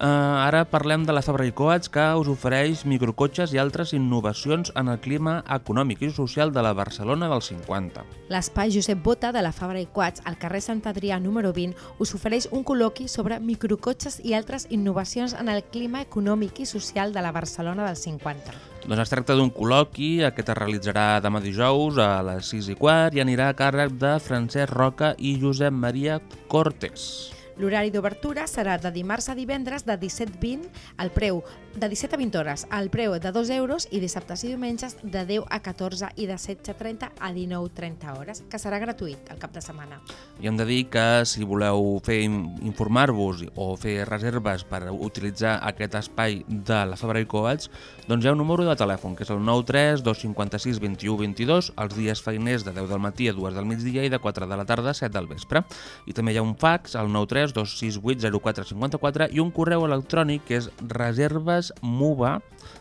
C: Uh, ara parlem de la Fabra i Coats, que us ofereix microcotxes i altres innovacions en el clima econòmic i social de la Barcelona dels 50.
B: L'espai Josep Bota de la Fabra i Quats, al carrer Sant Adrià número 20, us ofereix un col·loqui sobre microcotxes i altres innovacions en el clima econòmic i social de la Barcelona dels 50.
C: Doncs es tracta d'un col·loqui, aquest es realitzarà demà dijous a les 6 i quart i anirà a càrrec de Francesc Roca i Josep Maria Cortés.
B: L'horari d'obertura serà de dimarts a divendres de 17.20 al preu de 17 a 20 hores al preu de 2 euros i dissabtes i diumenges de 10 a 14 i de 16.30 a 19.30 hores, que serà gratuït el cap de setmana.
C: I hem de dir que si voleu fer informar-vos o fer reserves per utilitzar aquest espai de la Fabra i Coats, doncs hi ha un número de telèfon, que és el 93 256 21 22, els dies feiners de 10 del matí a 2 del migdia i de 4 de la tarda a 7 del vespre. I també hi ha un fax, el 93 268 04 54 i un correu electrònic que és reservesmuba,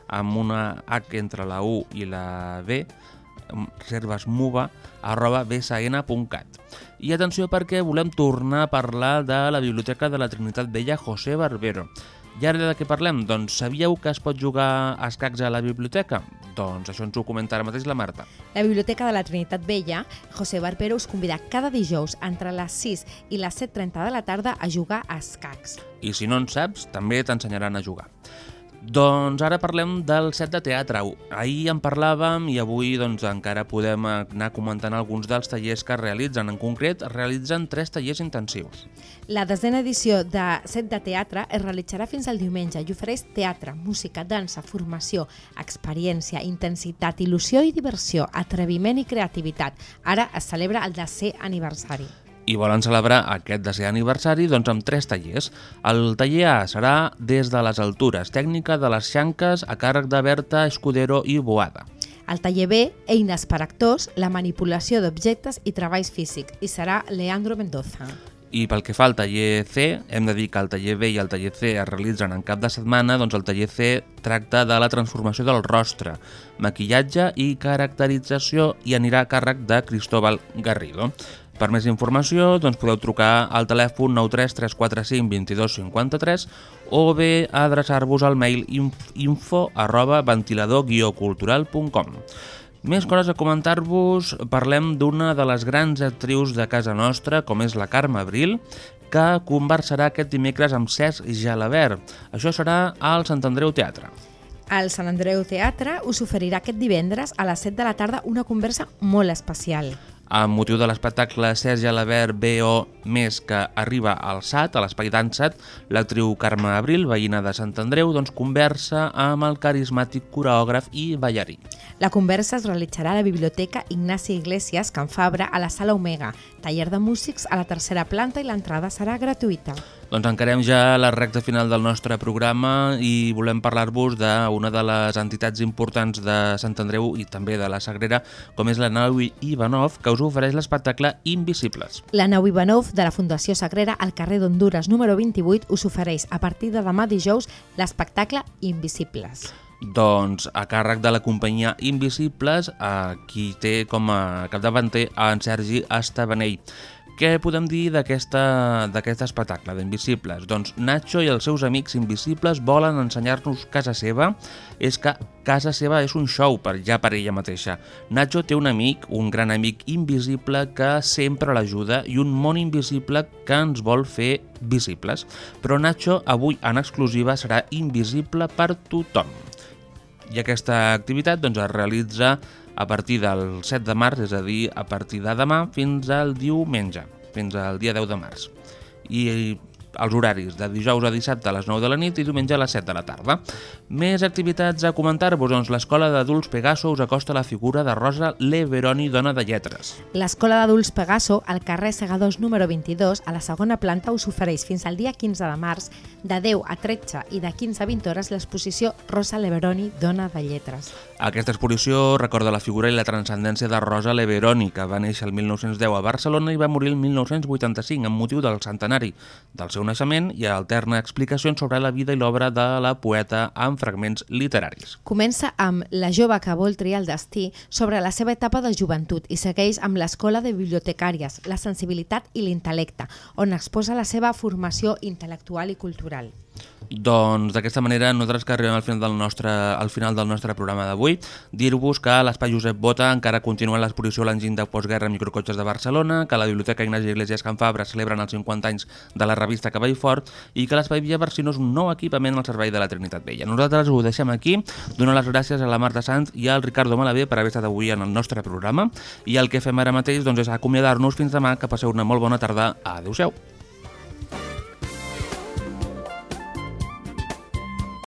C: amb una H entre la U i la B, reservesmuba arroba bsn.cat. I atenció perquè volem tornar a parlar de la Biblioteca de la Trinitat Vella José Barbero. I ara de què parlem? Doncs sabíeu que es pot jugar a escacs a la biblioteca? Doncs això ens ho comenta ara mateix la Marta.
B: La Biblioteca de la Trinitat Vella, José Barbero us convida cada dijous entre les 6 i les 7.30 de la tarda a jugar a escacs.
C: I si no en saps, també t'ensenyaran a jugar. Doncs ara parlem del set de teatre. Ahir en parlàvem i avui doncs, encara podem anar comentant alguns dels tallers que es realitzen. En concret, es realitzen tres tallers intensius.
B: La desena edició de Set de Teatre es realitzarà fins al diumenge i ofereix teatre, música, dansa, formació, experiència, intensitat, il·lusió i diversió, atreviment i creativitat. Ara es celebra el desè aniversari.
C: I volen celebrar aquest desè aniversari doncs, amb tres tallers. El taller A serà des de les altures, tècnica de les xanques a càrrec de Berta Escudero i Boada.
B: Al taller B, eines per actors, la manipulació d'objectes i treballs físics, i serà Leandro Mendoza.
C: I pel que fa al taller C, hem de dir que el taller B i el taller C es realitzen en cap de setmana, doncs el taller C tracta de la transformació del rostre, maquillatge i caracterització i anirà a càrrec de Cristóbal Garrido. Per més informació doncs podeu trucar al telèfon 93 345 22 53 o bé adreçar-vos al mail info arroba ventilador-cultural.com. Més coses a comentar-vos, parlem d'una de les grans actrius de casa nostra, com és la Carme Abril, que conversarà aquest dimecres amb Cesc Jalabert. Això serà al Sant Andreu Teatre.
B: El Sant Andreu Teatre us oferirà aquest divendres a les 7 de la tarda una conversa molt especial.
C: Amb motiu de l'espectacle Sergi Alabert B.O. més que arriba al SAT, a l'Espai Dansat, l'actriu Carme Abril, veïna de Sant Andreu, doncs conversa amb el carismàtic coreògraf i ballarí.
B: La conversa es realitzarà a la Biblioteca Ignasi Iglesias Can Fabra a la Sala Omega, taller de músics a la tercera planta i l'entrada serà gratuïta.
C: Doncs encarem ja la recta final del nostre programa i volem parlar-vos d'una de les entitats importants de Sant Andreu i també de la Sagrera, com és la nau Ivanov, que us ofereix l'espectacle Invisibles.
B: La nau Ivanov de la Fundació Sagrera al carrer d'Honduras número 28 us ofereix a partir de demà dijous l'espectacle Invisibles.
C: Doncs a càrrec de la companyia Invisibles, a qui té com a capdavanter en Sergi Estabanell. Què podem dir d'aquest espectacle d'Invisibles? Doncs Nacho i els seus amics invisibles volen ensenyar-nos casa seva. És que casa seva és un show per ja per ella mateixa. Nacho té un amic, un gran amic invisible que sempre l'ajuda i un món invisible que ens vol fer visibles. Però Nacho avui en exclusiva serà invisible per tothom. I aquesta activitat doncs, es realitza a partir del 7 de març, és a dir, a partir de demà fins al diumenge, fins al dia 10 de març. I els horaris de dijous a dissabte a les 9 de la nit i diumenge a les 7 de la tarda. Més activitats a comentar-vos, doncs l'Escola d'Adults Pegaso us acosta la figura de Rosa Leveroni, dona de lletres.
B: L'Escola d'Adults Pegaso, al carrer Segadors número 22, a la segona planta, us ofereix fins al dia 15 de març, de 10 a 13 i de 15 a 20 hores, l'exposició Rosa Leveroni, dona de lletres.
C: Aquesta exposició recorda la figura i la transcendència de Rosa Leveroni, que va néixer el 1910 a Barcelona i va morir el 1985 amb motiu del centenari del seu naixement i alterna explicacions sobre la vida i l'obra de la poeta amb fragments literaris.
B: Comença amb La jove que vol triar el destí sobre la seva etapa de joventut i segueix amb l'Escola de Bibliotecàries, la sensibilitat i l'intel·lecte, on exposa la seva formació intel·lectual i cultural.
C: Doncs d'aquesta manera nosaltres que arribem al final del nostre, al final del nostre programa d'avui, dir-vos que a l'Espai Josep Bota encara continua l'exposició L'enginy de postguerra microcotxes de Barcelona, que la Biblioteca Ignasi Iglesias Can Fabra celebren els 50 anys de la revista Cavall Fort i que l'Espai Via Barcino és un nou equipament al servei de la Trinitat Vella. Nosaltres ho deixem aquí, donar les gràcies a la Marta Sanz i al Ricardo Malavé per haver estat avui en el nostre programa i el que fem ara mateix doncs, és acomiadar-nos fins demà, que passeu una molt bona tarda. Adéu-siau.